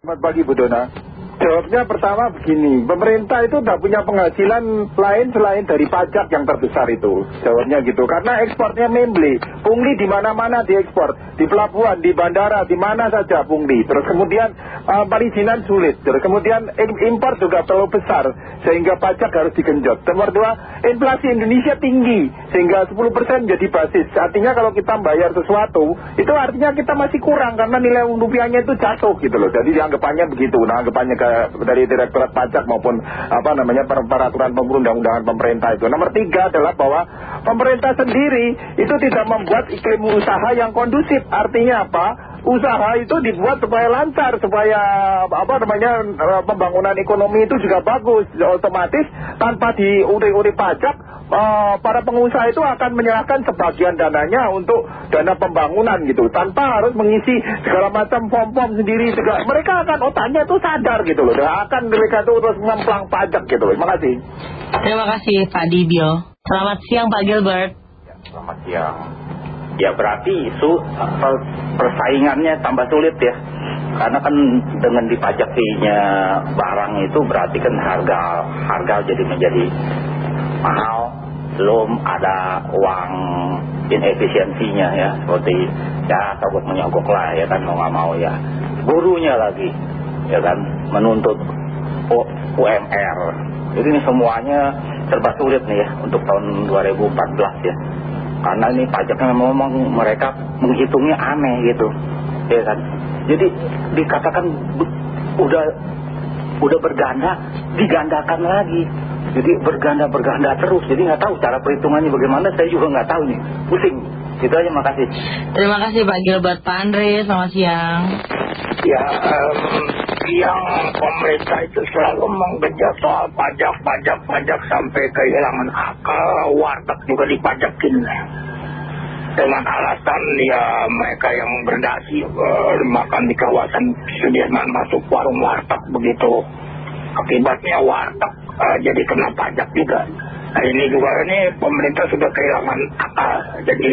Selamat pagi Bu Dona. Jawabnya pertama begini, pemerintah itu tidak punya penghasilan lain selain dari pajak yang terbesar itu. Jawabnya gitu, karena ekspornya membeli. Pungli di mana-mana diekspor, di pelabuhan, di bandara, di mana saja pungli. Terus kemudian uh, perizinan sulit. Terus kemudian impor juga terlalu besar, sehingga pajak harus digenjot. Nomor dua, inflasi Indonesia tinggi, sehingga 10% jadi basis. Artinya kalau kita bayar sesuatu, itu artinya kita masih kurang, karena nilai rupiahnya itu jatuh gitu loh. Jadi dianggapannya begitu, nah anggapannya ke dari direktorat pajak maupun apa namanya peraturan perundang-undangan pemerintah itu. Nomor tiga adalah bahwa pemerintah sendiri itu tidak membuat iklim usaha yang kondusif. Artinya apa? Usaha itu dibuat supaya lancar, supaya apa namanya pembangunan ekonomi itu juga bagus. Otomatis tanpa diuri-uri pajak uh, para pengusaha itu akan menyerahkan sebagian dananya untuk dana pembangunan gitu tanpa harus mengisi segala macam form-form sendiri juga. Mereka akan otaknya itu sadar gitu loh dan akan mereka itu terus ngemplang pajak gitu loh. Terima kasih. Terima kasih Pak Dibio. Selamat siang Pak Gilbert. Ya, selamat siang ya berarti isu persaingannya tambah sulit ya. Karena kan dengan dipajakinya barang itu berarti kan harga harga jadi menjadi mahal. Belum ada uang inefisiensinya ya seperti ya takut menyogok lah ya kan mau nggak mau ya. Gurunya lagi ya kan menuntut UMR jadi ini semuanya serba sulit nih ya untuk tahun 2014 ya karena ini pajaknya memang mereka menghitungnya aneh gitu. Ya kan? Jadi dikatakan udah udah berganda digandakan lagi. Jadi berganda-berganda terus. Jadi nggak tahu cara perhitungannya bagaimana. Saya juga nggak tahu nih. Pusing itu aja makasih terima kasih Pak Gilbert. Pak Andre selamat siang. Ya um, yang pemerintah itu selalu menggenjot soal pajak pajak pajak sampai kehilangan akal warteg juga dipajakin. Dengan alasan ya mereka yang berdasi uh, makan di kawasan Sudirman masuk warung warteg begitu. Akibatnya warteg uh, jadi kena pajak juga. Nah ini juga ini pemerintah sudah kehilangan akal. Jadi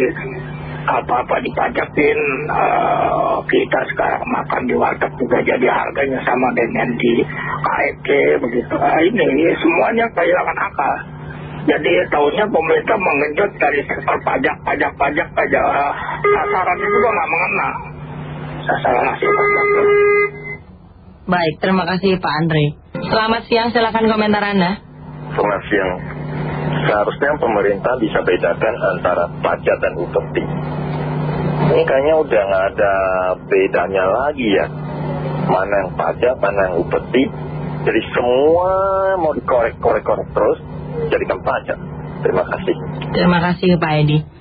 apa-apa dipajakin uh, kita sekarang makan di warteg juga jadi harganya sama dengan di KFC begitu. Nah, ini semuanya kehilangan akal. Jadi tahunnya pemerintah mengenjot dari sektor pajak, pajak, pajak, pajak. Uh, sasarannya juga nggak mengena. Sasaran hasil pajak. Baik, terima kasih Pak Andre. Selamat siang, silakan komentar Anda. Selamat siang. Seharusnya pemerintah bisa bedakan antara pajak dan upeti. Ini kayaknya udah nggak ada bedanya lagi ya. Mana yang pajak, mana yang upeti. Jadi semua mau dikorek-korek-korek terus, jadikan pajak. Terima kasih. Terima kasih Pak Edi.